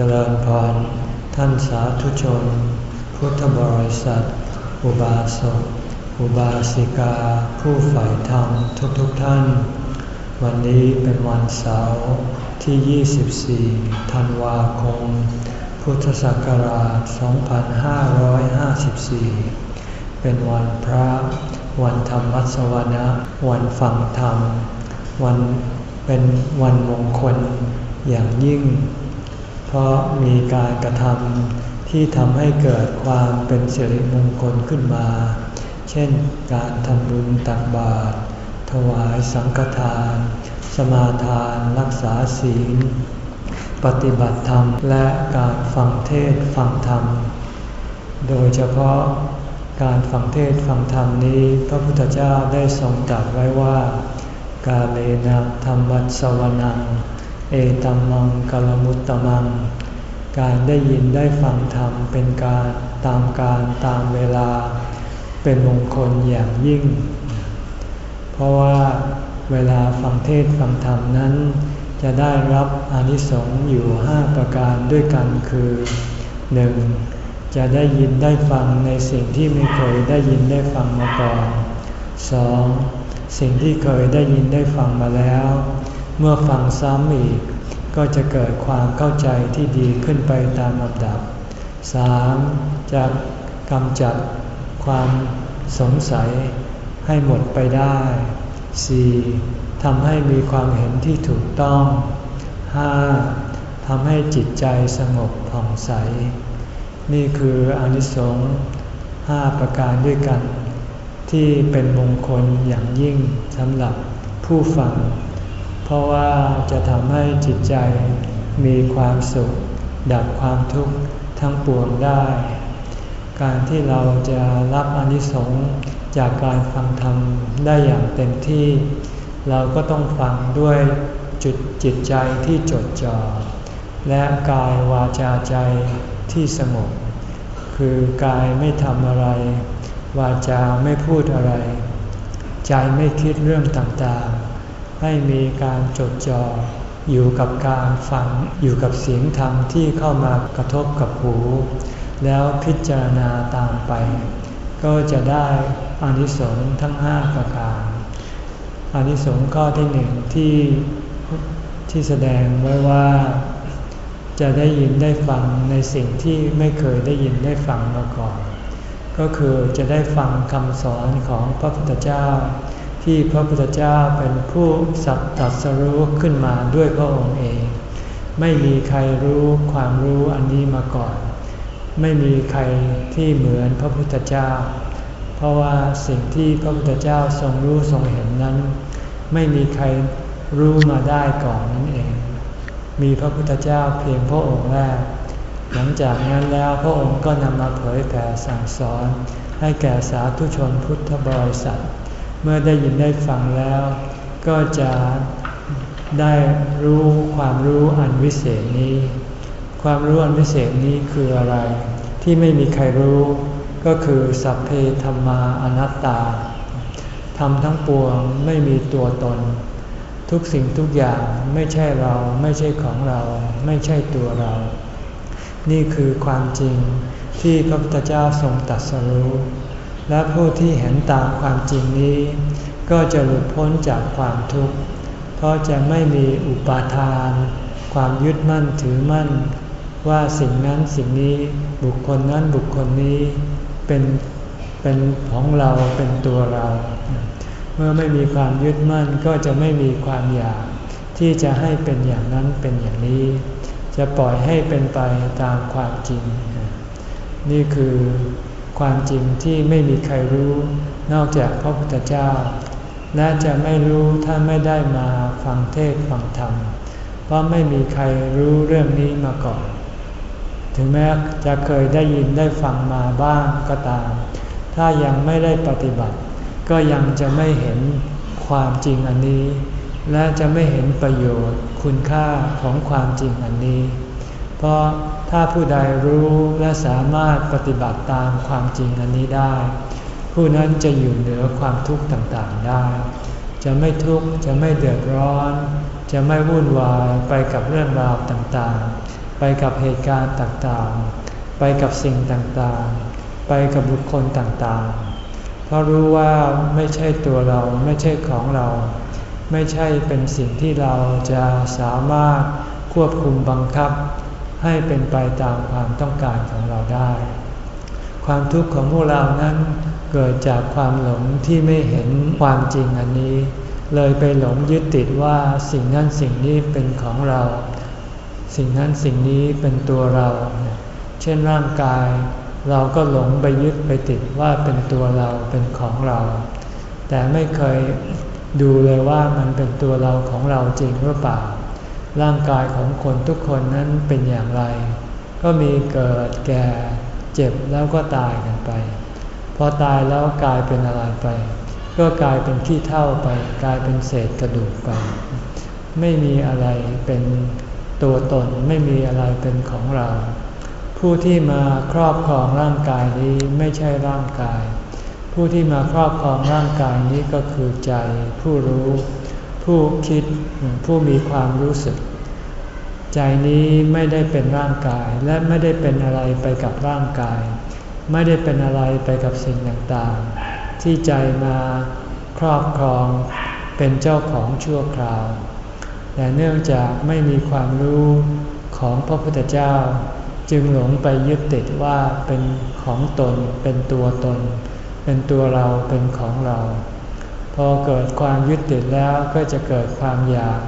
จริญพร ท่านสาธุชน พุทธบริษัท อุบาสก อุบาสิกา ผู้ใฝ่ธรรมทุกๆทท่าน วันนี้เป็นวันเสาร์ที่ 24 ธันวาคม พุทธศักราช 2554 เป็นวันพระ วันธรรมวัสวนะวันฟังธรรม วันเป็นวันมงคลอย่างยิ่ง เพราะมีการกระทำที่ทำให้เกิดความเป็นสิริมงคลขึ้นมา เช่น การทำบุญตักบาตรถวายสังฆทาน สมาทานรักษาศีล ปฏิบัติธรรมและการฟังเทศฟังธรรม โดยเฉพาะการฟังเทศฟังธรรมนี้พระพุทธเจ้าได้ทรงตรัสไว้ว่า กาเลนะธรรมัสวนัง เอตัมมังกลมุตตมัง การได้ยินได้ฟังธรรมเป็นการตามการตามเวลา เป็นมงคลอย่างยิ่ง เพราะว่าเวลาฟังเทศฟังธรรมนั้น จะได้รับอนิสงส์อยู่ห้าประการด้วยกันคือ 1. จะได้ยินได้ฟังในสิ่งที่ไม่เคยได้ยินได้ฟังมาก่อน 2. สิ่งที่เคยได้ยินได้ฟังมาแล้ว เมื่อฟังซ้ำอีก ก็จะเกิดความเข้าใจที่ดีขึ้นไปตามลำดับ 3. จะกำจัดความสงสัยให้หมดไปได้ 4. ทำให้มีความเห็นที่ถูกต้อง 5. ทำให้จิตใจสงบผ่องใส นี่คืออนิสงส์5ประการด้วยกัน ที่เป็นมงคลอย่างยิ่งสำหรับผู้ฟัง เพราะว่าจะทำให้จิตใจมีความสุข ดับความทุกข์ทั้งปวงได้ การที่เราจะรับอนิสงส์จากการฟังธรรมได้อย่างเต็มที่ เราก็ต้องฟังด้วยจุดจิตใจที่จดจ่อและกายวาจาใจที่สงบคือกายไม่ทำอะไร วาจาไม่พูดอะไร ใจไม่คิดเรื่องต่าง ให้มีการจดจ่ออยู่กับการฟังอยู่กับเสียงธรรมที่เข้ามากระทบกับหู แล้วพิจารณาตามไป ก็จะได้อานิสงส์ทั้งห้าประการอานิสงส์ข้อที่หนึ่งที่ที่แสดงไว้ว่าจะได้ยินได้ฟังในสิ่งที่ไม่เคยได้ยินได้ฟังมาก่อน ก็คือจะได้ฟังคำสอนของพระพุทธเจ้า ที่พระพุทธเจ้าเป็นผู้สัตตัสรู้ขึ้นมาด้วยพระองค์เอง ไม่มีใครรู้ความรู้อันนี้มาก่อน ไม่มีใครที่เหมือนพระพุทธเจ้า เพราะว่าสิ่งที่พระพุทธเจ้าทรงรู้ทรงเห็นนั้น ไม่มีใครรู้มาได้ก่อนนั่นเอง มีพระพุทธเจ้าเพียงพระองค์แรก หลังจากนั้นแล้วพระองค์ก็นำมาเผยแผ่สั่งสอน ให้แก่สาธุชนพุทธบริษัท เมื่อได้ยินได้ฟังแล้ว ก็จะได้รู้ความรู้อันวิเศษนี้ ความรู้อันวิเศษนี้คืออะไร ที่ไม่มีใครรู้ก็คือสัพเพธรรมาอนัตตาทำทั้งปวงไม่มีตัวตน ทุกสิ่งทุกอย่างไม่ใช่เราไม่ใช่ของเรา ไม่ใช่ตัวเรา นี่คือความจริงที่พระพุทธเจ้าทรงตรัสรู้ และผู้ที่เห็นตามความจริงนี้ ก็จะหลุดพ้นจากความทุกข์ เพราะจะไม่มีอุปาทาน ความยึดมั่นถือมั่น ว่าสิ่งนั้นสิ่งนี้บุคคลนั้นบุคคลนี้เป็นเป็นของเราเป็นตัวเรา เมื่อไม่มีความยึดมั่นก็จะไม่มีความอยาก ที่จะให้เป็นอย่างนั้นเป็นอย่างนี้ จะปล่อยให้เป็นไปตามความจริง นี่คือ ความจริงที่ไม่มีใครรู้ นอกจากพระพุทธเจ้า และจะไม่รู้ถ้าไม่ได้มาฟังเทศฟังธรรม เพราะไม่มีใครรู้เรื่องนี้มาก่อน ถึงแม้จะเคยได้ยินได้ฟังมาบ้างก็ตาม ถ้ายังไม่ได้ปฏิบัติ ก็ยังจะไม่เห็นความจริงอันนี้ และจะไม่เห็นประโยชน์คุณค่าของความจริงอันนี้ เพราะถ้าผู้ใดรู้และสามารถปฏิบัติตามความจริงอันนี้ได้ ผู้นั้นจะอยู่เหนือความทุกข์ต่างๆได้ จะไม่ทุกข์จะไม่เดือดร้อน จะไม่วุ่นวายไปกับเรื่องราวต่างๆ ไปกับเหตุการณ์ต่างๆ ไปกับสิ่งต่างๆ ไปกับบุคคลต่างๆ เพราะรู้ว่าไม่ใช่ตัวเราไม่ใช่ของเรา ไม่ใช่เป็นสิ่งที่เราจะสามารถควบคุมบังคับ ให้เป็นไปตามความต้องการของเราได้ ความทุกข์ของพวกเรานั้นเกิดจากความหลงที่ไม่เห็นความจริงอันนี้ เลยไปหลงยึดติดว่าสิ่งนั้นสิ่งนี้เป็นของเรา สิ่งนั้นสิ่งนี้เป็นตัวเรา เช่นร่างกาย เราก็หลงไปยึดไปติดว่าเป็นตัวเราเป็นของเรา แต่ไม่เคยดูเลยว่ามันเป็นตัวเราของเราจริงหรือเปล่า ร่างกายของคนทุกคนนั้นเป็นอย่างไร ก็มีเกิดแก่เจ็บแล้วก็ตายกันไป พอตายแล้วกลายเป็นอะไรไป ก็กลายเป็นขี้เท่าไป กลายเป็นเศษกระดูกไป ไม่มีอะไรเป็นตัวตนไม่มีอะไรเป็นของเรา ผู้ที่มาครอบครองร่างกายนี้ไม่ใช่ร่างกาย ผู้ที่มาครอบครองร่างกายนี้ก็คือใจผู้รู้ ผู้คิดผู้มีความรู้สึก ใจนี้ไม่ได้เป็นร่างกายและไม่ได้เป็นอะไรไปกับร่างกาย ไม่ได้เป็นอะไรไปกับสิ่งต่างๆ ที่ใจมาครอบครองเป็นเจ้าของชั่วคราว แต่เนื่องจากไม่มีความรู้ของพระพุทธเจ้า จึงหลงไปยึดติดว่าเป็นของตน เป็นตัวตน เป็นตัวเราเป็นของเรา อเกิดความยึดติดแล้วก็จะเกิดความอยาก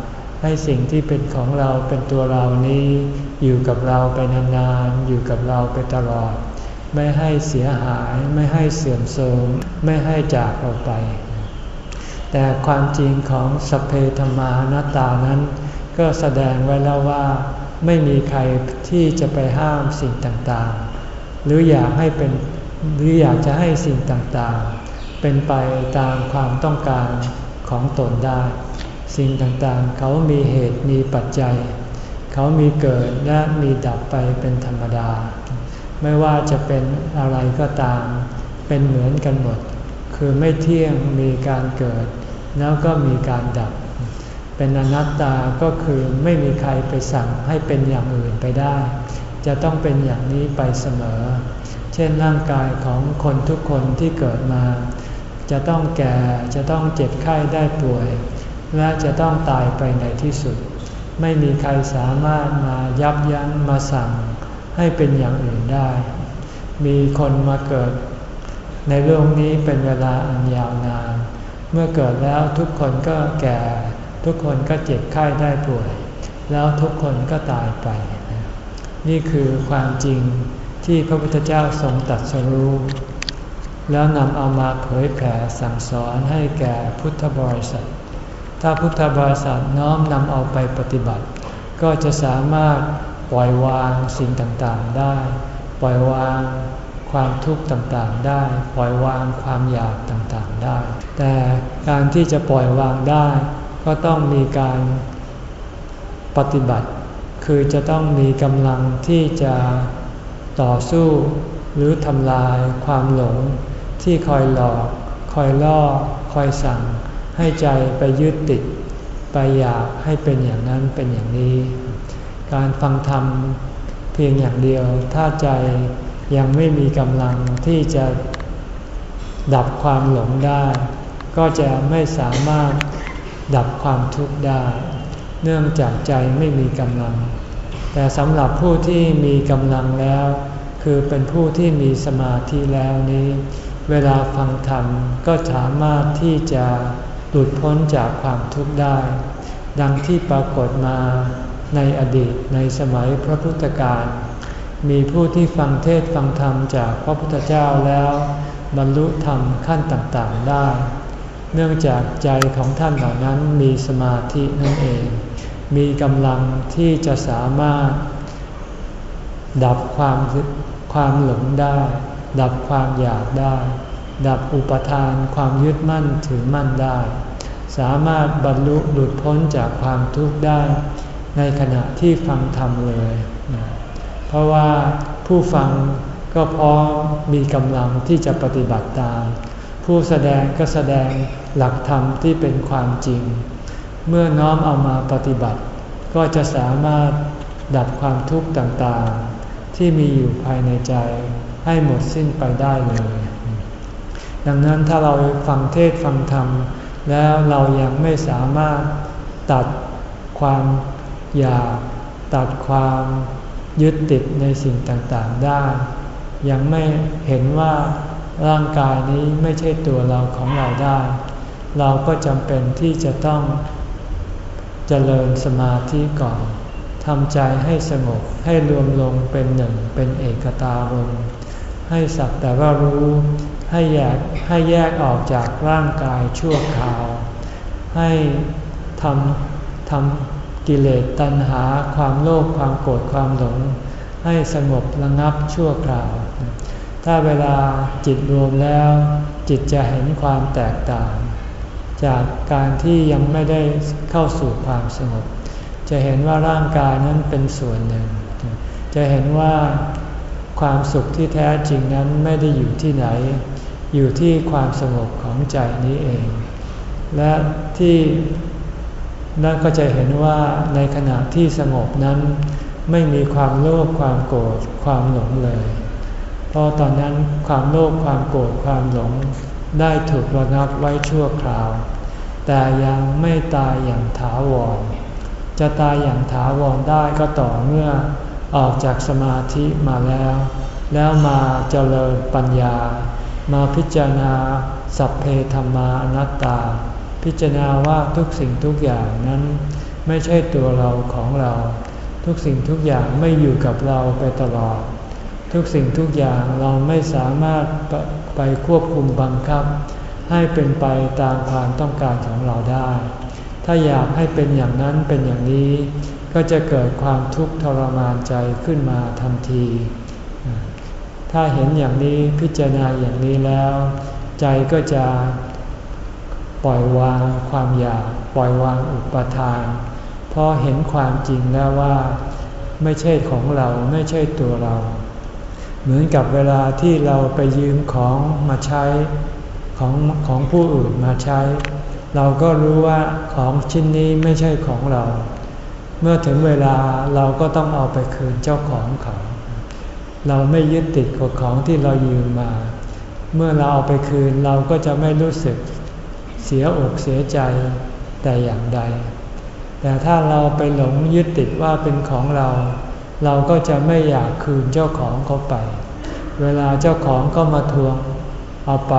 ให้สิ่งที่เป็นของเราเป็นตัวเรานี้ อยู่กับเราไปนานๆอยู่กับเราไปตลอด ไม่ให้เสียหาย ไม่ให้เสื่อมโทรมไม่ให้จากเราไป แต่ความจริงของสเพธมานตานั้น ก็แสดงไว้แล้วว่า ไม่มีใครที่จะไปห้ามสิ่งต่างๆ หรืออยากให้เป็นหรืออยากจะให้สิ่งต่างๆ เป็นไปตามความต้องการของตนได้ สิ่งต่างๆ เขามีเหตุมีปัจจัย เขามีเกิดและมีดับไปเป็นธรรมดา ไม่ว่าจะเป็นอะไรก็ตาม เป็นเหมือนกันหมด คือไม่เที่ยงมีการเกิด แล้วก็มีการดับ เป็นอนัตตาก็คือไม่มีใครไปสั่งให้เป็นอย่างอื่นไปได้ จะต้องเป็นอย่างนี้ไปเสมอ เช่นร่างกายของคนทุกคนที่เกิดมา จะต้องแก่จะต้องเจ็บไข้ได้ป่วย และจะต้องตายไปในที่สุด ไม่มีใครสามารถมายับยั้งมาสั่งให้เป็นอย่างอื่นได้ มีคนมาเกิด ในโลกนี้เป็นเวลาอันยาวนาน เมื่อเกิดแล้วทุกคนก็แก่ ทุกคนก็เจ็บไข้ได้ป่วย แล้วทุกคนก็ตายไป นี่คือความจริงที่พระพุทธเจ้าทรงตัดสรู้ แล้วนำเอามาเผยแผ่สั่งสอนให้แก่พุทธบริษัท ถ้าพุทธบริษัทน้อมนำเอาไปปฏิบัติ ก็จะสามารถปล่อยวางสิ่งต่างๆได้ ปล่อยวางความทุกข์ต่างๆได้ ปล่อยวางความอยากต่างๆได้ แต่การที่จะปล่อยวางได้ ก็ต้องมีการปฏิบัติ คือจะต้องมีกำลังที่จะต่อสู้หรือทำลายความหลง ที่คอยหลอก คอยล่อ คอยสั่ง ให้ใจไปยึดติด ไปอยากให้เป็นอย่างนั้นเป็นอย่างนี้ การฟังธรรมเพียงอย่างเดียว ถ้าใจยังไม่มีกำลังที่จะดับความหลงได้ ก็จะไม่สามารถดับความทุกข์ได้ เนื่องจากใจไม่มีกำลัง แต่สำหรับผู้ที่มีกำลังแล้ว คือเป็นผู้ที่มีสมาธิแล้วนี้ เวลาฟังธรรมก็สามารถที่จะหลุดพ้นจากความทุกข์ได้ ดังที่ปรากฏมาในอดีตในสมัยพระพุทธการมีผู้ที่ฟังเทศฟังธรรมจากพระพุทธเจ้าแล้ว บรรลุธรรมขั้นต่างๆได้ เนื่องจากใจของท่านเหล่านั้นมีสมาธินั่นเอง มีกำลังที่จะสามารถ ดับความความหลงได้ ดับความอยากได้ ดับอุปทานความยึดมั่นถือมั่นได้ สามารถบรรลุหลุดพ้นจากความทุกข์ได้ ในขณะที่ฟังธรรมเลย เพราะว่าผู้ฟังก็พร้อมมีกำลังที่จะปฏิบัติตาม ผู้แสดงก็แสดงหลักธรรมที่เป็นความจริง เมื่อน้อมเอามาปฏิบัติ ก็จะสามารถดับความทุกข์ต่างๆ ที่มีอยู่ภายในใจ ให้หมดสิ้นไปได้เลย ดังนั้นถ้าเราฟังเทศฟังธรรม แล้วเรายังไม่สามารถตัดความอยากตัดความยึดติดในสิ่งต่างๆได้ ยังไม่เห็นว่าร่างกายนี้ไม่ใช่ตัวเราของเราได้ เราก็จำเป็นที่จะต้องเจริญสมาธิก่อนทำใจให้สงบให้รวมลงเป็นหนึ่งเป็นเอกตารม ให้สักแต่ว่ารู้ ให้แยกให้แยกออกจากร่างกายชั่วคราว ให้ทำทำกิเลสตัณหาความโลภความโกรธความหลง ให้สงบระงับชั่วคราว ถ้าเวลาจิตรวมแล้ว จิตจะเห็นความแตกต่าง จากการที่ยังไม่ได้เข้าสู่ความสงบ จะเห็นว่าร่างกายนั้นเป็นส่วนหนึ่ง จะเห็นว่า ความสุขที่แท้จริงนั้นไม่ได้อยู่ที่ไหน อยู่ที่ความสงบของใจนี้เอง และที่นั่นก็จะเห็นว่าในขณะที่สงบนั้น ไม่มีความโลภความโกรธความหลงเลย เพราะตอนนั้นความโลภความโกรธความหลงได้ถูกระงับไว้ชั่วคราว แต่ยังไม่ตายอย่างถาวร จะตายอย่างถาวรได้ก็ต่อเมื่อ ออกจากสมาธิมาแล้ว แล้วมาเจริญปัญญา มาพิจารณาสัพเพธรรมานัตตา พิจารณาว่าทุกสิ่งทุกอย่างนั้น ไม่ใช่ตัวเราของเรา ทุกสิ่งทุกอย่างไม่อยู่กับเราไปตลอด ทุกสิ่งทุกอย่างเราไม่สามารถไปควบคุมบังคับ ให้เป็นไปตามความต้องการของเราได้ ถ้าอยากให้เป็นอย่างนั้นเป็นอย่างนี้ ก็จะเกิดความทุกข์ทรมานใจขึ้นมาทันที ถ้าเห็นอย่างนี้พิจารณาอย่างนี้แล้ว ใจก็จะปล่อยวางความอยากปล่อยวางอุปทาน เพราะเห็นความจริงแล้วว่า ไม่ใช่ของเราไม่ใช่ตัวเรา เหมือนกับเวลาที่เราไปยืมของมาใช้ของของผู้อื่นมาใช้ เราก็รู้ว่าของชิ้นนี้ไม่ใช่ของเรา เมื่อถึงเวลาเราก็ต้องเอาไปคืนเจ้าของเขา เราไม่ยึดติดกับของที่เรายืมมา เมื่อเราเอาไปคืนเราก็จะไม่รู้สึกเสียอกเสียใจแต่อย่างใด แต่ถ้าเราไปหลงยึดติดว่าเป็นของเรา เราก็จะไม่อยากคืนเจ้าของเขาไป เวลาเจ้าของก็มาทวงเอาไป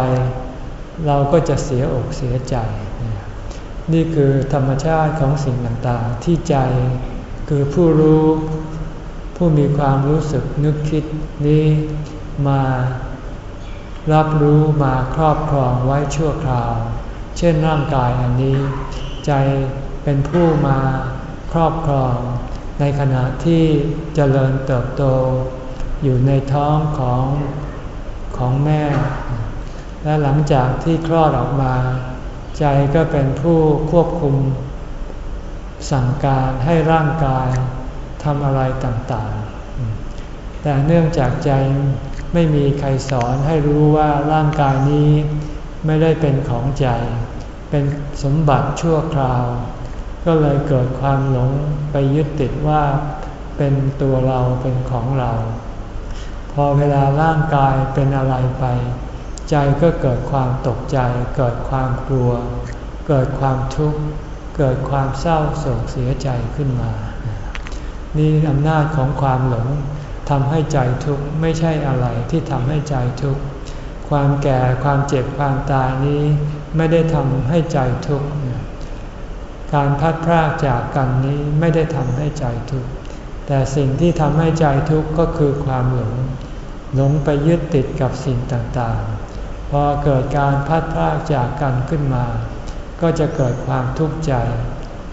เราก็จะเสียอกเสียใจ นี่คือธรรมชาติของสิ่งต่างๆ ที่ใจคือผู้รู้ ผู้มีความรู้สึกนึกคิดนี้มารับรู้มาครอบครองไว้ชั่วคราว เช่นร่างกายอันนี้ ใจเป็นผู้มาครอบครอง ในขณะที่เจริญเติบโต อยู่ในท้องของของแม่ และหลังจากที่คลอดออกมา ใจก็เป็นผู้ควบคุม สั่งการให้ร่างกายทำอะไรต่างๆ แต่เนื่องจากใจไม่มีใครสอนให้รู้ว่าร่างกายนี้ไม่ได้เป็นของใจ เป็นสมบัติชั่วคราว ก็เลยเกิดความหลงไปยึดติดว่าเป็นตัวเราเป็นของเรา พอเวลาร่างกายเป็นอะไรไป ใจก็เกิดความตกใจ เกิดความกลัว เกิดความทุกข์ เกิดความเศร้าโศกเสียใจขึ้นมา นี่อำนาจของความหลงทำให้ใจทุกข์ไม่ใช่อะไรที่ทำให้ใจทุกข์ความแก่ความเจ็บความตายนี้ไม่ได้ทำให้ใจทุกข์การพัดพรากจากกันนี้ไม่ได้ทำให้ใจทุกข์แต่สิ่งที่ทำให้ใจทุกข์ก็คือความหลงหลงไปยึดติดกับสิ่งต่างๆ พอเกิดการพัดพากจากกันขึ้นมา ก็จะเกิดความทุกข์ใจ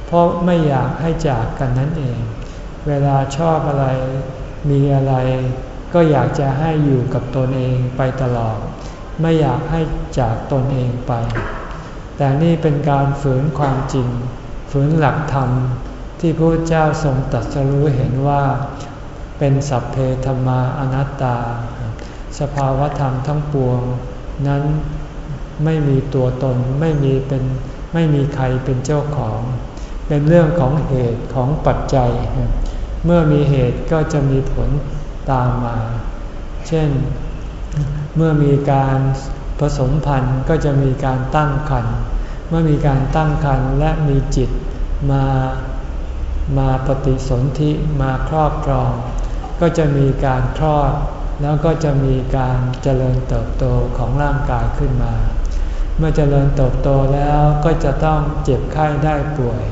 เพราะไม่อยากให้จากกันนั่นเอง เวลาชอบอะไรมีอะไร ก็อยากจะให้อยู่กับตนเองไปตลอด ไม่อยากให้จากตนเองไป แต่นี่เป็นการฝืนความจริง ฝืนหลักธรรมที่พระเจ้าทรงตรัสรู้เห็นว่า เป็นสัพเพธรรมาอนัตตา สภาวธรรมทั้งปวง นั้นไม่มีตัวตนไม่มีเป็นไม่มีใครเป็นเจ้าของ เป็นเรื่องของเหตุของปัจจัย เมื่อมีเหตุก็จะมีผลตามมา เช่น เมื่อมีการผสมพันธุ์ก็จะมีการตั้งครรภ์เมื่อมีการตั้งครรภ์และมีจิตมามาปฏิสนธิมาครอบครอง ก็จะมีการคลอด แล้วก็จะมีการเจริญเติบโตของร่างกายขึ้นมา เมื่อเจริญเติบโตแล้วก็จะต้องเจ็บไข้ได้ป่วย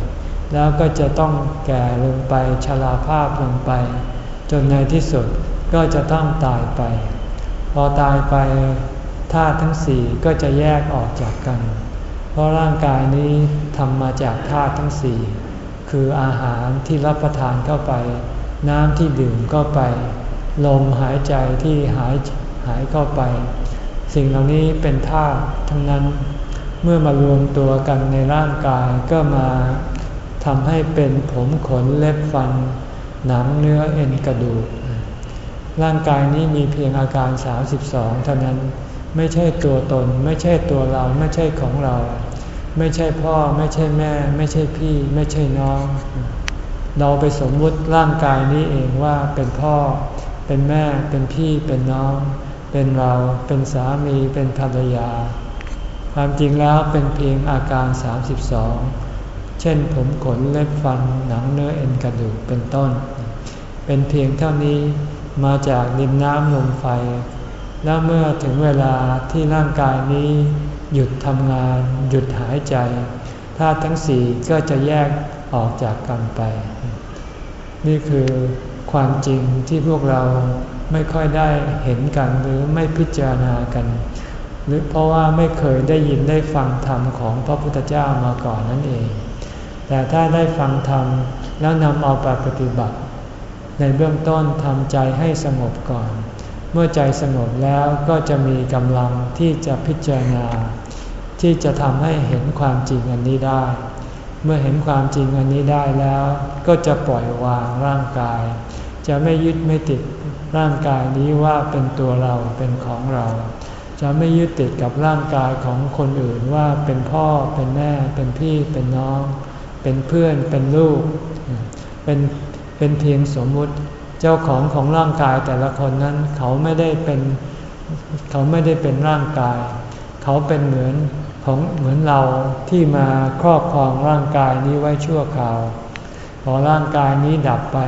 แล้วก็จะต้องแก่ลงไปชราภาพลงไป จนในที่สุดก็จะต้องตายไป พอตายไปธาตุทั้งสี่ก็จะแยกออกจากกัน เพราะร่างกายนี้ทำมาจากธาตุทั้งสี่คืออาหารที่รับประทานเข้าไป น้ำที่ดื่มเข้าไป ลมหายใจที่หายหายเข้าไป สิ่งเหล่านี้เป็นธาตุทั้งนั้น เมื่อมารวมตัวกันในร่างกายก็มาทำให้เป็นผมขนเล็บฟัน หนังเนื้อเอ็นกระดูก ร่างกายนี้มีเพียงอาการ 32 เท่านั้นไม่ใช่ตัวตน ไม่ใช่ตัวเราไม่ใช่ของเรา ไม่ใช่พ่อ ไม่ใช่แม่ ไม่ใช่พี่ ไม่ใช่น้อง เราไปสมมุติร่างกายนี้เองว่าเป็นพ่อ เป็นแม่เป็นพี่เป็นน้อง เป็นเราเป็นสามีเป็นภรรยา ความจริงแล้วเป็นเพียงอาการ 32 เช่นผมขนเล็บฟันหนังเนื้อเอ็นกระดูกเป็นต้น เป็นเพียงเท่านี้มาจากดินน้ำลมไฟ แล้วเมื่อถึงเวลาที่ร่างกายนี้หยุดทำงาน หยุดหายใจธาตุทั้งสี่ก็จะแยกออกจากกันไป นี่คือ ความจริงที่พวกเราไม่ค่อยได้เห็นกันหรือไม่พิจารณากัน หรือเพราะว่าไม่เคยได้ยินได้ฟังธรรมของพระพุทธเจ้ามาก่อนนั่นเอง แต่ถ้าได้ฟังธรรมแล้วนำเอาไปปฏิบัติ ในเบื้องต้นทำใจให้สงบก่อน เมื่อใจสงบแล้วก็จะมีกำลังที่จะพิจารณา ที่จะทำให้เห็นความจริงอันนี้ได้ เมื่อเห็นความจริงอันนี้ได้แล้ว ก็จะปล่อยวางร่างกาย จะไม่ยึดไม่ติดร่างกายนี้ว่าเป็นตัวเราเป็นของเรา จะไม่ยึดติดกับร่างกายของคนอื่นว่าเป็นพ่อเป็นแม่ เป็นพี่เป็นน้อง เป็นเพื่อนเป็นลูก เป็นเป็นเพียงสมมุติเจ้าของของร่างกายแต่ละคนนั้นเขาไม่ได้เป็นเขาไม่ได้เป็นร่างกาย เขาเป็นเหมือนของเหมือนเราที่มาครอบครองร่างกายนี้ไว้ชั่วคราว พอร่างกายนี้ดับไป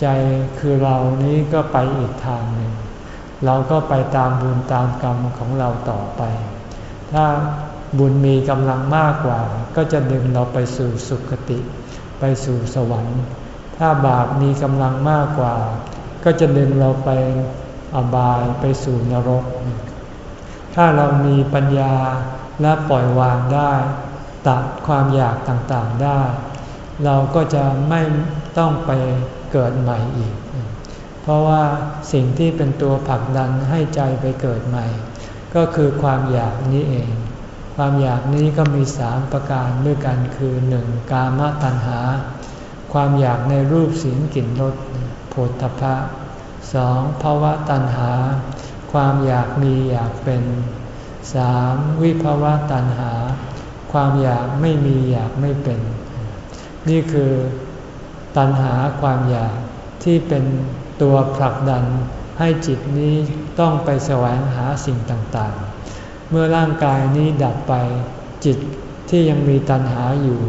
ใจคือเรานี้ก็ไปอีกทางหนึ่ง เราก็ไปตามบุญตามกรรมของเราต่อไป ถ้าบุญมีกำลังมากกว่า ก็จะดึงเราไปสู่สุคติ ไปสู่สวรรค์ ถ้าบาปมีกำลังมากกว่า ก็จะดึงเราไปอบายไปสู่นรก ถ้าเรามีปัญญาและปล่อยวางได้ตัดความอยากต่างๆได้ เราก็จะไม่ต้องไป เกิดใหม่อีก เพราะว่าสิ่งที่เป็นตัวผลักดันให้ใจไปเกิดใหม่ ก็คือความอยากนี้เอง ความอยากนี้ก็มีสามประการด้วยกันคือหนึ่งกามตัณหา ความอยากในรูปเสียงกลิ่นรสโผฏฐพะสองภาวะตัณหา ความอยากมีอยากเป็นสามวิภาวะตัณหา ความอยากไม่มีอยากไม่เป็น นี่คือ ตัณหาความอยากที่เป็นตัวผลักดันให้จิตนี้ต้องไปแสวงหาสิ่งต่างๆ เมื่อร่างกายนี้ดับไป จิตที่ยังมีตัณหาอยู่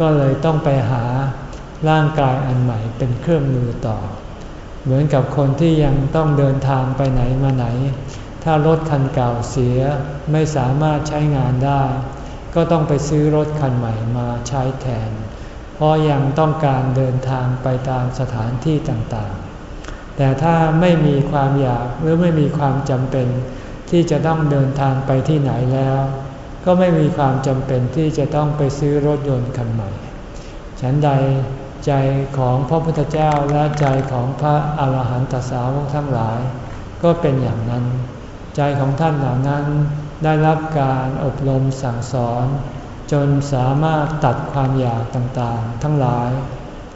ก็เลยต้องไปหาร่างกายอันใหม่เป็นเครื่องมือต่อ เหมือนกับคนที่ยังต้องเดินทางไปไหนมาไหน ถ้ารถคันเก่าเสียไม่สามารถใช้งานได้ ก็ต้องไปซื้อรถคันใหม่มาใช้แทนเราะยังต้องการเดินทางไปตามสถานที่ต่างๆ แต่ถ้าไม่มีความอยากหรือไม่มีความจำเป็น ที่จะต้องเดินทางไปที่ไหนแล้ว ก็ไม่มีความจำเป็นที่จะต้องไปซื้อรถยนต์คันใหม่ ฉันใดใจของพระพุทธเจ้าและใจของพระอาหารหันตสาวกทั้งหลาย ก็เป็นอย่างนั้น ใจของท่านเหล่านั้นได้รับการอบรมสั่งสอน จนสามารถตัดความอยากต่างๆ ทั้งหลาย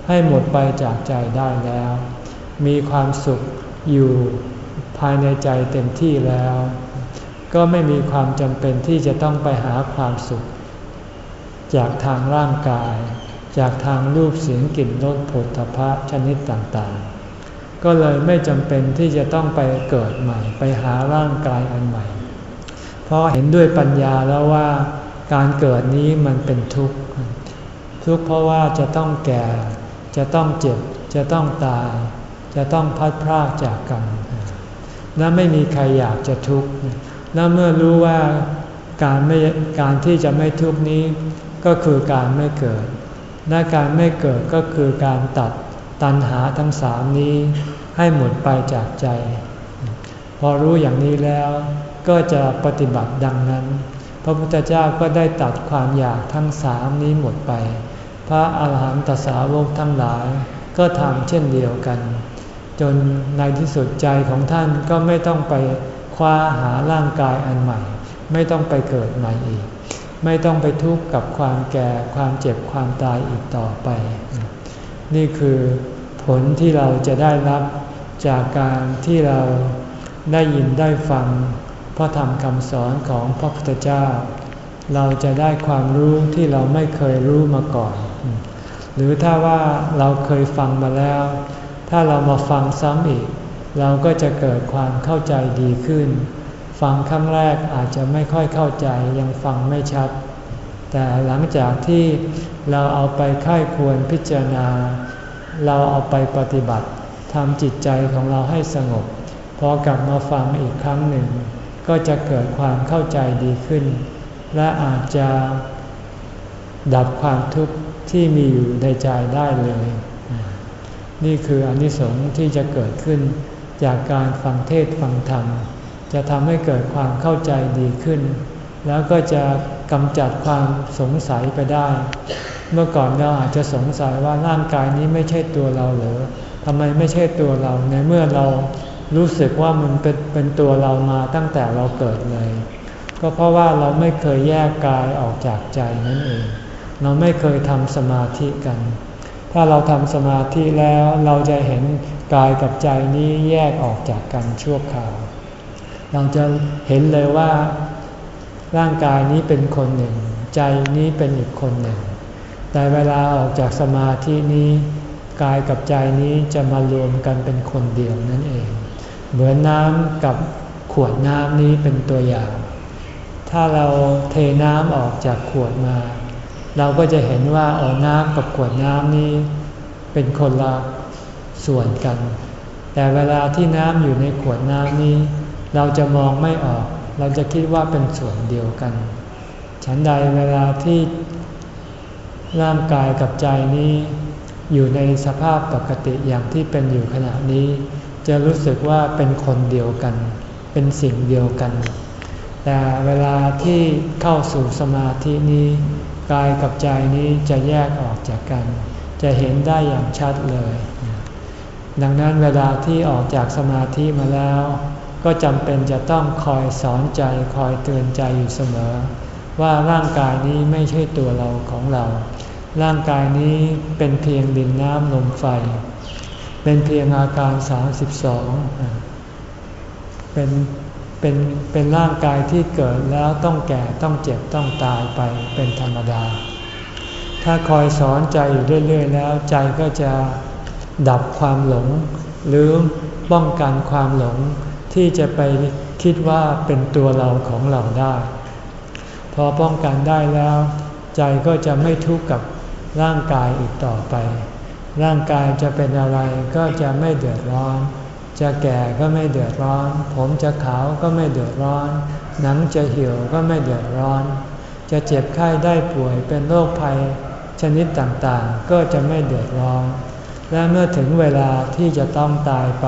ให้หมดไปจากใจได้แล้ว มีความสุขอยู่ภายในใจเต็มที่แล้ว ก็ไม่มีความจำเป็นที่จะต้องไปหาความสุข จากทางร่างกาย จากทางรูปเสียงกลิ่นรสผลตภะชนิดต่างๆ ก็เลยไม่จำเป็นที่จะต้องไปเกิดใหม่ ไปหาร่างกายอันใหม่ เพราะเห็นด้วยปัญญาแล้วว่า การเกิดนี้มันเป็นทุกข์ ทุกข์เพราะว่าจะต้องแก่ จะต้องเจ็บ จะต้องตาย จะต้องพัดพรากจากกัน และไม่มีใครอยากจะทุกข์ และเมื่อรู้ว่าการไม่การที่จะไม่ทุกข์นี้ก็คือการไม่เกิด และการไม่เกิดก็คือการตัดตัณหาทั้งสามนี้ให้หมดไปจากใจ พอรู้อย่างนี้แล้วก็จะปฏิบัติดังนั้น ระพุทธเจ้าก็ได้ตัดความอยากทั้งสามนี้หมดไป พระอาหารหันตสาวกทั้งหลายก็ทำเช่นเดียวกัน จนในที่สุดใจของท่านก็ไม่ต้องไปคว้าหาร่างกายอันใหม่ ไม่ต้องไปเกิดใหม่อีก ไม่ต้องไปทุกข์กับความแก่ความเจ็บความตายอีกต่อไป นี่คือผลที่เราจะได้รับจากการที่เราได้ยินได้ฟัง พระธรรมคำสอนของพระพุทธเจ้า เราจะได้ความรู้ที่เราไม่เคยรู้มาก่อน หรือถ้าว่าเราเคยฟังมาแล้ว ถ้าเรามาฟังซ้ำอีก เราก็จะเกิดความเข้าใจดีขึ้น ฟังครั้งแรกอาจจะไม่ค่อยเข้าใจยังฟังไม่ชัด แต่หลังจากที่เราเอาไปค่ายควรพิจารณา เราเอาไปปฏิบัติทำจิตใจของเราให้สงบพอกลับมาฟังอีกครั้งหนึ่ง ก็จะเกิดความเข้าใจดีขึ้น และอาจจะดับความทุกข์ที่มีอยู่ในใจได้เลย นี่คืออนิสงส์ที่จะเกิดขึ้นจากการฟังเทศฟังธรรม จะทำให้เกิดความเข้าใจดีขึ้น แล้วก็จะกำจัดความสงสัยไปได้ เมื่อก่อนเราอาจจะสงสัยว่าร่างกายนี้ไม่ใช่ตัวเราหรือทำไมไม่ใช่ตัวเราในเมื่อเรา รู้สึกว่ามันเป็นเป็นตัวเรามาตั้งแต่เราเกิดเลย ก็เพราะว่าเราไม่เคยแยกกายออกจากใจนั่นเอง เราไม่เคยทำสมาธิกัน ถ้าเราทำสมาธิแล้วเราจะเห็นกายกับใจนี้แยกออกจากกันชั่วคราว เราจะเห็นเลยว่า ร่างกายนี้เป็นคนหนึ่ง ใจนี้เป็นอีกคนหนึ่ง แต่เวลาออกจากสมาธินี้ กายกับใจนี้จะมารวมกันเป็นคนเดียวนั่นเอง เหมือนน้ำกับขวดน้ำนี้เป็นตัวอย่าง ถ้าเราเทน้ำออกจากขวดมา เราก็จะเห็นว่าเอาน้ำกับขวดน้ำนี้ เป็นคนละส่วนกัน แต่เวลาที่น้ำอยู่ในขวดน้ำนี้ เราจะมองไม่ออก เราจะคิดว่าเป็นส่วนเดียวกัน ฉันใดเวลาที่ร่างกายกับใจนี้ อยู่ในสภาพปกติอย่างที่เป็นอยู่ขณะนี้ จะรู้สึกว่าเป็นคนเดียวกัน เป็นสิ่งเดียวกัน แต่เวลาที่เข้าสู่สมาธินี้กายกับใจนี้จะแยกออกจากกัน จะเห็นได้อย่างชัดเลย ดังนั้นเวลาที่ออกจากสมาธิมาแล้ว ก็จำเป็นจะต้องคอยสอนใจคอยเตือนใจอยู่เสมอ ว่าร่างกายนี้ไม่ใช่ตัวเราของเรา ร่างกายนี้เป็นเพียงดินน้ำลมไฟ เป็นเพียงอาการ 32 เป็นเป็นเป็นร่างกายที่เกิดแล้วต้องแก่ต้องเจ็บต้องตายไปเป็นธรรมดา ถ้าคอยสอนใจอยู่เรื่อยๆแล้วใจก็จะดับความหลง หรือป้องกันความหลงที่จะไปคิดว่าเป็นตัวเราของเราได้ พอป้องกันได้แล้ว ใจก็จะไม่ทุกข์กับร่างกายอีกต่อไป ร่างกายจะเป็นอะไรก็จะไม่เดือดร้อน จะแก่ก็ไม่เดือดร้อน ผมจะขาวก็ไม่เดือดร้อน หนังจะเหี่ยวก็ไม่เดือดร้อน จะเจ็บไข้ได้ป่วยเป็นโรคภัยชนิดต่างๆ ก็จะไม่เดือดร้อน และเมื่อถึงเวลาที่จะต้องตายไป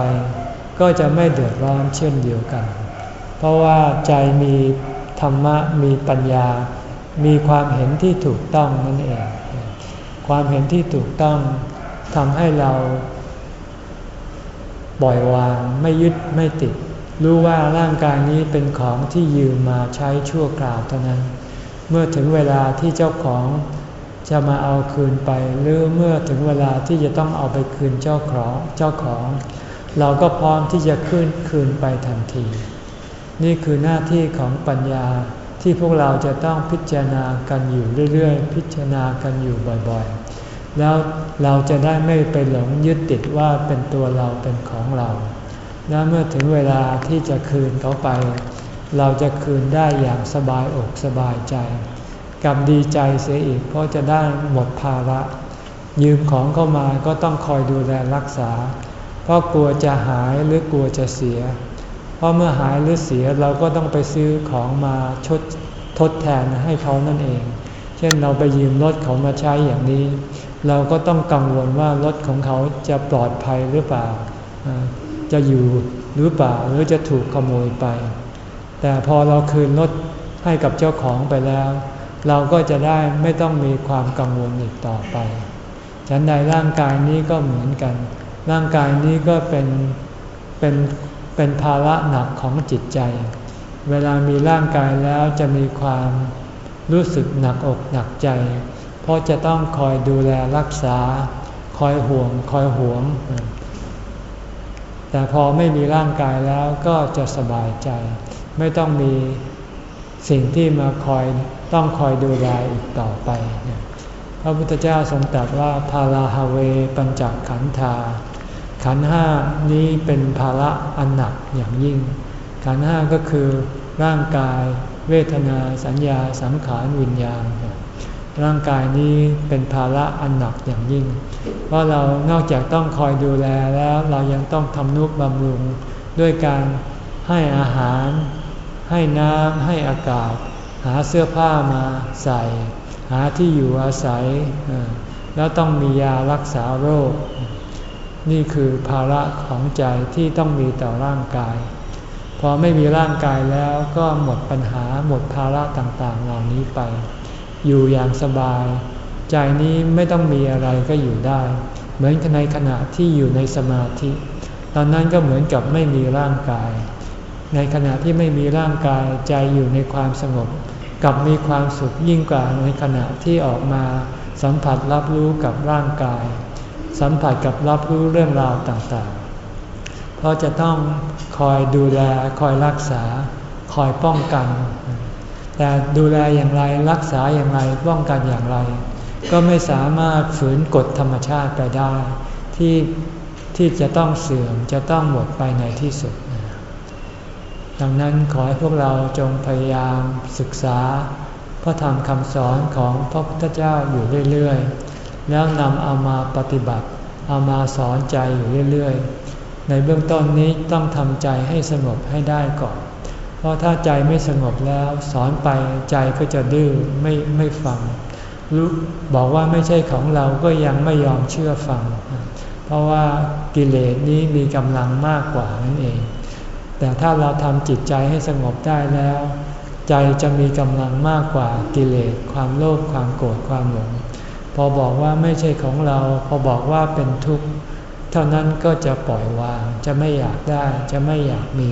ก็จะไม่เดือดร้อนเช่นเดียวกัน เพราะว่าใจมีธรรมะมีปัญญา มีความเห็นที่ถูกต้องนั่นเอง ความเห็นที่ถูกต้อง ทำให้เราปล่อยวางไม่ยึดไม่ติด รู้ว่าร่างกายนี้เป็นของที่ยืมมาใช้ชั่วคราวเท่านั้น เมื่อถึงเวลาที่เจ้าของจะมาเอาคืนไป หรือเมื่อถึงเวลาที่จะต้องเอาไปคืนเจ้าของเจ้าของ เราก็พร้อมที่จะคืนคืนไปทันที นี่คือหน้าที่ของปัญญาที่พวกเราจะต้องพิจารณากันอยู่เรื่อยๆ พิจารณากันอยู่บ่อยๆ แล้วเราจะได้ไม่ไปหลงยึดติดว่าเป็นตัวเราเป็นของเรา และเมื่อถึงเวลาที่จะคืนเขาไป เราจะคืนได้อย่างสบายอกสบายใจกับดีใจเสียอีกเพราะจะได้หมดภาระ ยืมของเข้ามาก็ต้องคอยดูแลรักษา เพราะกลัวจะหายหรือกลัวจะเสีย เพราะเมื่อหายหรือเสียเราก็ต้องไปซื้อของมาชดทดแทนให้เขานั่นเอง เช่นเราไปยืมรถเขามาใช้อย่างนี้ เราก็ต้องกังวลว่ารถของเขาจะปลอดภัยหรือเปล่า จะอยู่หรือเปล่าหรือจะถูกขโมยไป แต่พอเราคืนรถให้กับเจ้าของไปแล้ว เราก็จะได้ไม่ต้องมีความกังวลอีกต่อไป ฉันใดร่างกายนี้ก็เหมือนกัน ร่างกายนี้ก็เป็นเป็นเป็นภาระหนักของจิตใจ เวลามีร่างกายแล้วจะมีความรู้สึกหนักอกหนักใจ ราะจะต้องคอยดูแลรักษา คอยห่วง คอยห่วง แต่พอไม่มีร่างกายแล้วก็จะสบายใจ ไม่ต้องมีสิ่งที่มาคอยต้องคอยดูแลอีกต่อไป พระพุทธเจ้าทรงตรัสว่าพาราฮเวปัญจขันธา ขันห้านี้เป็นภาระอันหนักอย่างยิ่ง ขันห้าก็คือร่างกาย เวทนาสัญญาสังขารวิญญาณ ร่างกายนี้เป็นภาระอันหนักอย่างยิ่ง เพราะเรานอกจากต้องคอยดูแลแล้วเรายังต้องทำนุบำรุงด้วยการให้อาหาร ให้น้ำให้อากาศ หาเสื้อผ้ามาใส่ หาที่อยู่อาศัย แล้วต้องมียารักษาโรค นี่คือภาระของใจที่ต้องมีต่อร่างกาย พอไม่มีร่างกายแล้วก็หมดปัญหาหมดภาระต่างๆเหล่านี้ไป อยู่อย่างสบาย ใจนี้ไม่ต้องมีอะไรก็อยู่ได้ เหมือนในขณะที่อยู่ในสมาธิ ตอนนั้นก็เหมือนกับไม่มีร่างกาย ในขณะที่ไม่มีร่างกายใจอยู่ในความสงบ กับมีความสุขยิ่งกว่าในขณะที่ออกมาสัมผัสรับรู้กับร่างกาย สัมผัสกับรับรู้เรื่องราวต่างๆ เพราะจะต้องคอยดูแลคอยรักษา คอยป้องกัน แต่ดูแลอย่างไรรักษาอย่างไรป้องกันอย่างไร ก็ไม่สามารถฝืนกฎธรรมชาติไปได้ ที่ที่จะต้องเสื่อมจะต้องหมดไปในที่สุด ดังนั้นขอให้พวกเราจงพยายามศึกษาพระธรรมคำสอนของพระพุทธเจ้าอยู่เรื่อยๆ แล้วนำเอามาปฏิบัติ เอามาสอนใจอยู่เรื่อยๆ ในเบื้องต้นนี้ต้องทำใจให้สงบให้ได้ก่อน เพราะถ้าใจไม่สงบแล้วสอนไปใจก็จะดื้อไม่ไม่ฟังรู้บอกว่าไม่ใช่ของเราก็ยังไม่ยอมเชื่อฟัง เพราะว่ากิเลสนี้มีกำลังมากกว่านั่นเอง แต่ถ้าเราทำจิตใจให้สงบได้แล้ว ใจจะมีกำลังมากกว่ากิเลส ความโลภความโกรธความหลงพอบอกว่าไม่ใช่ของเรา พอบอกว่าเป็นทุกข์ เท่านั้นก็จะปล่อยวางจะไม่อยากได้จะไม่อยากมี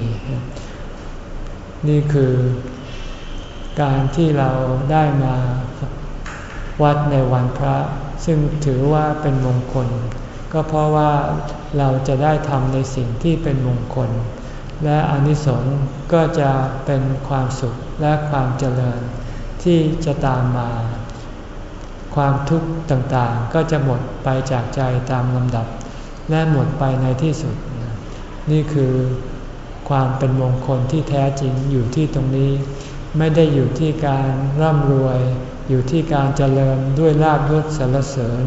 นี่คือการที่เราได้มาวัดในวันพระ ซึ่งถือว่าเป็นมงคล ก็เพราะว่าเราจะได้ทำในสิ่งที่เป็นมงคล และอนิสงส์ก็จะเป็นความสุขและความเจริญที่จะตามมา ความทุกข์ต่างๆก็จะหมดไปจากใจตามลำดับ และหมดไปในที่สุด นี่คือ ความเป็นมงคลที่แท้จริงอยู่ที่ตรงนี้ ไม่ได้อยู่ที่การร่ำรวย อยู่ที่การเจริญด้วยลาภยศสรรเสริญ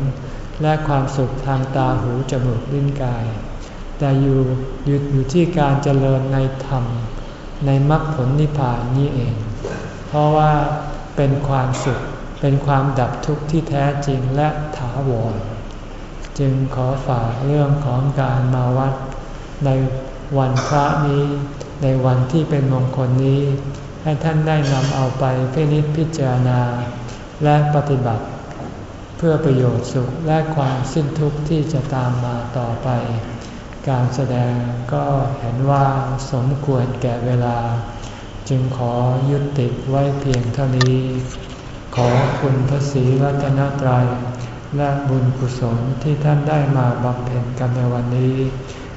และความสุขทางตาหูจมูกลิ้นกาย แต่อยู่อยู่อยู่ที่การเจริญในธรรม ในมรรคผลนิพพานนี้เอง เพราะว่าเป็นความสุขเป็นความดับทุกข์ที่แท้จริงและถาวร จึงขอฝากเรื่องของการมาวัดใน วันพระนี้ในวันที่เป็นมงคลนี้ ให้ท่านได้นำเอาไปพินิจพิจารณา และปฏิบัติ เพื่อประโยชน์สุขและความสิ้นทุกข์ที่จะตามมาต่อไป การแสดงก็เห็นว่าสมควรแก่เวลา จึงขอยุติไว้เพียงเท่านี้ ขอคุณพระศรีรัตนตรัยและบุญกุศลที่ท่านได้มาบำเพ็ญกันในวันนี้